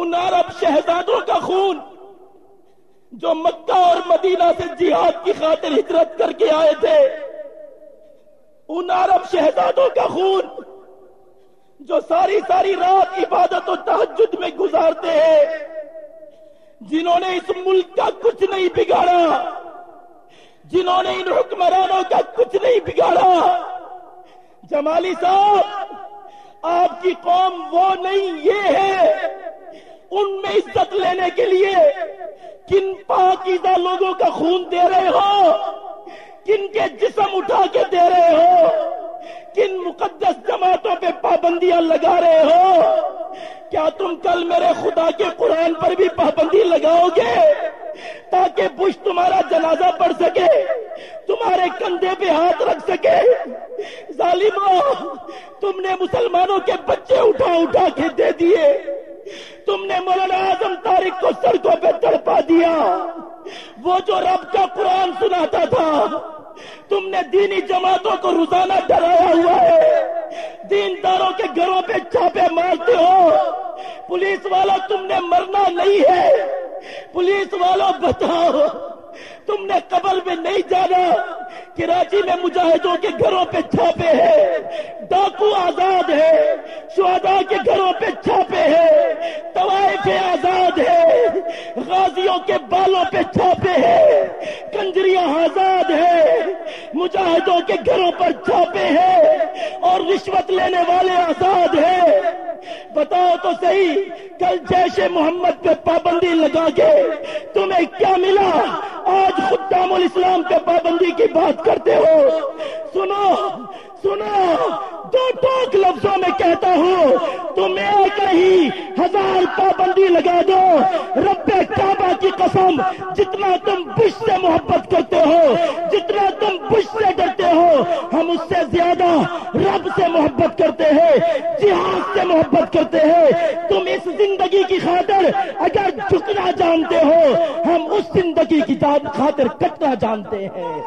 ان عرب شہزادوں کا خون جو مکہ اور مدینہ سے جہاد کی خاطر ہجرت کر کے آئے تھے ان عرب شہزادوں کا خون جو ساری ساری رات عبادت و تحجد میں گزارتے ہیں، جنہوں نے اس ملک کا کچھ نہیں بگاڑا، جنہوں نے ان حکمرانوں کا کچھ نہیں بگاڑا۔ جمالی صاحب، آپ کی قوم وہ نہیں، یہ ہے ان میں عزت لینے کے لیے کن پاکیزہ لوگوں کا خون دے رہے ہو؟ کن کے جسم اٹھا کے دے رہے ہو؟ کن مقدس جماعتوں پہ پابندیاں لگا رہے ہو؟ کیا تم کل میرے خدا کے قرآن پر بھی پابندی لگاؤ گے تاکہ بش تمہارا جنازہ پڑھ سکے، تمہارے کندھے پہ ہاتھ رکھ سکے؟ ظالموں تم نے مسلمانوں کے بچے اٹھا اٹھا کے دے دیے۔ تم نے مولانا اعظم تاریخ کو سڑکوں پہ تڑپا دیا۔ وہ جو رب کا قرآن سناتا تھا، تم نے دینی جماعتوں کو روزانہ ڈرایا ہوا ہے۔ دین داروں کے گھروں پہ چھاپے مارتے ہو۔ پولیس والا تم نے مرنا نہیں ہے۔ پولیس والوں بتاؤ، تم نے قبل میں نہیں جانا کراچی میں مجاہدوں کے گھروں پہ چھاپے ہیں۔ ڈاکو آزاد ہے شہدا کے گھروں پہ چھاپے ہیں طوائف آزاد ہے غازیوں کے بالوں پہ چھاپے ہیں، کنجریاں آزاد ہے مجاہدوں کے گھروں پر چھاپے ہیں اور رشوت لینے والے آزاد ہیں۔ بتاؤ تو صحیح، کل جیش محمد پہ پابندی لگا کے تمہیں کیا ملا؟ آج خدام الاسلام پہ پابندی کی بات کرتے ہو۔ سنو سنو، دو ٹوک لفظوں میں کہتا ہوں تم ایک ہی ہزار پابندی لگا دو۔ رب قسم جتنا تم بش سے محبت کرتے ہو، جتنا تم بش سے ڈرتے ہو، ہم اس سے زیادہ رب سے محبت کرتے ہیں، جہاد سے محبت کرتے ہیں۔ تم اس زندگی کی خاطر اگر جھکنا جانتے ہو، ہم اس زندگی کی خاطر کٹنا جانتے ہیں۔